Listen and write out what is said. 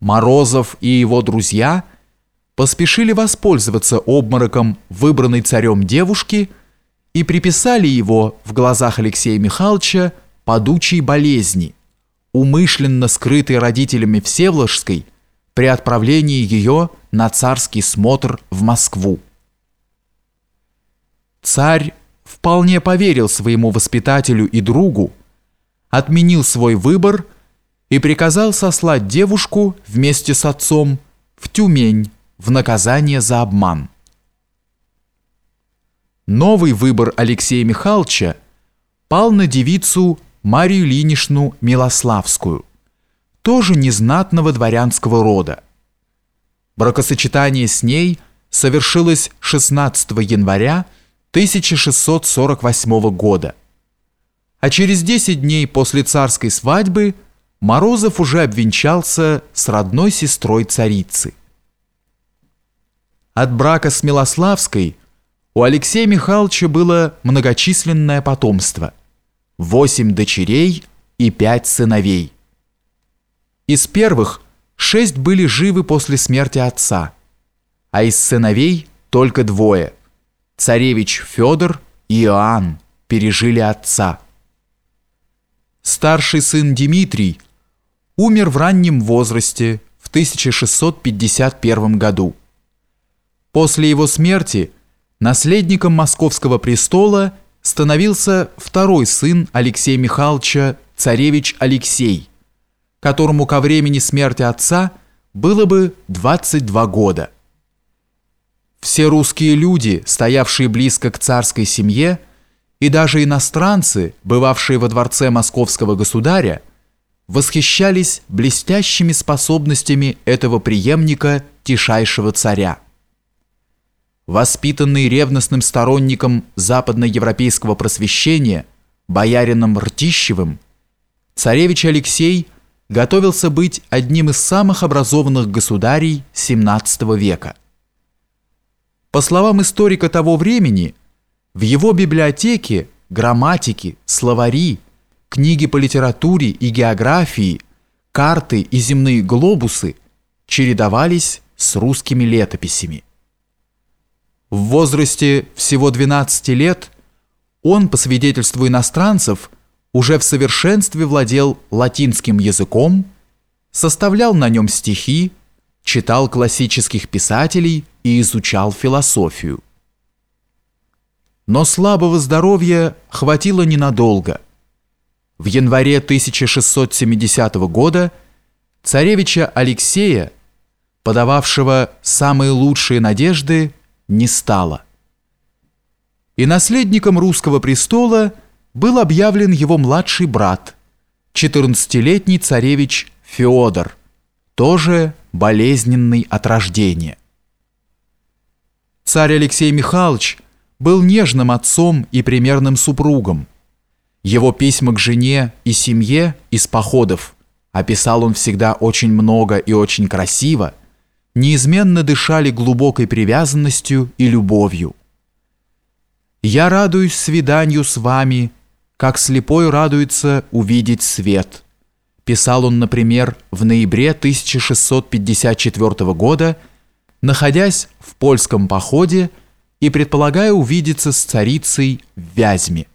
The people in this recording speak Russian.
Морозов и его друзья поспешили воспользоваться обмороком выбранной царем девушки и приписали его в глазах Алексея Михайловича падучей болезни, умышленно скрытой родителями Всеволожской при отправлении ее на царский смотр в Москву. Царь вполне поверил своему воспитателю и другу, отменил свой выбор и приказал сослать девушку вместе с отцом в Тюмень в наказание за обман. Новый выбор Алексея Михайловича пал на девицу Марию Ильиничну Милославскую, тоже незнатного дворянского рода. Бракосочетание с ней совершилось 16 января 1648 года. А через 10 дней после царской свадьбы Морозов уже обвенчался с родной сестрой царицы. От брака с Милославской у Алексея Михайловича было многочисленное потомство – восемь дочерей и пять сыновей. Из первых шесть были живы после смерти отца, а из сыновей только двое – Царевич Федор и Иоанн пережили отца. Старший сын Дмитрий умер в раннем возрасте в 1651 году. После его смерти наследником московского престола становился второй сын Алексея Михайловича, царевич Алексей, которому ко времени смерти отца было бы 22 года. Все русские люди, стоявшие близко к царской семье, и даже иностранцы, бывавшие во дворце московского государя, восхищались блестящими способностями этого преемника тишайшего царя. Воспитанный ревностным сторонником западноевропейского просвещения, боярином Ртищевым, царевич Алексей готовился быть одним из самых образованных государей XVII века. По словам историка того времени, в его библиотеке грамматики, словари, книги по литературе и географии, карты и земные глобусы чередовались с русскими летописями. В возрасте всего 12 лет он, по свидетельству иностранцев, уже в совершенстве владел латинским языком, составлял на нем стихи, читал классических писателей и изучал философию. Но слабого здоровья хватило ненадолго. В январе 1670 года царевича Алексея, подававшего самые лучшие надежды, не стало. И наследником русского престола был объявлен его младший брат, 14-летний царевич Феодор, тоже болезненный от рождения. Царь Алексей Михайлович был нежным отцом и примерным супругом. Его письма к жене и семье из походов описал он всегда очень много и очень красиво, неизменно дышали глубокой привязанностью и любовью. «Я радуюсь свиданию с вами, как слепой радуется увидеть свет», писал он, например, в ноябре 1654 года, находясь в польском походе и предполагая увидеться с царицей в Вязьме.